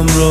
I'm wrong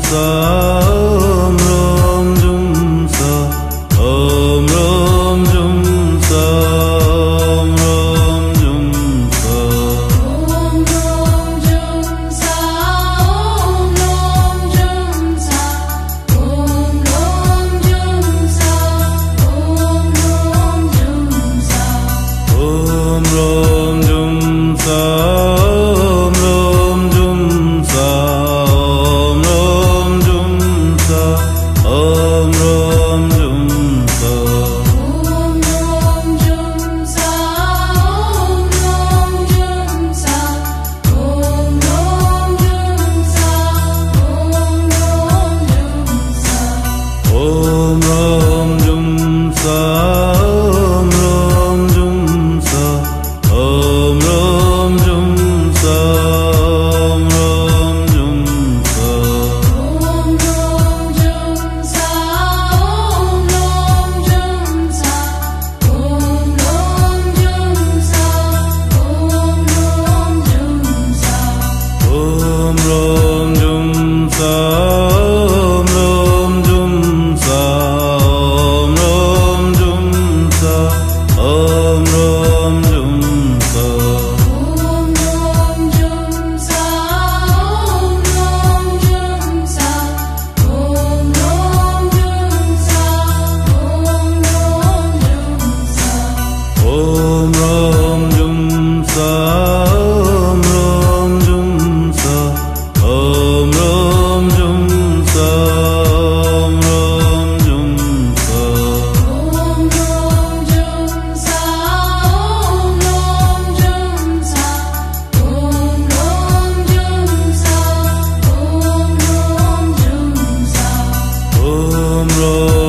Samsara Rome,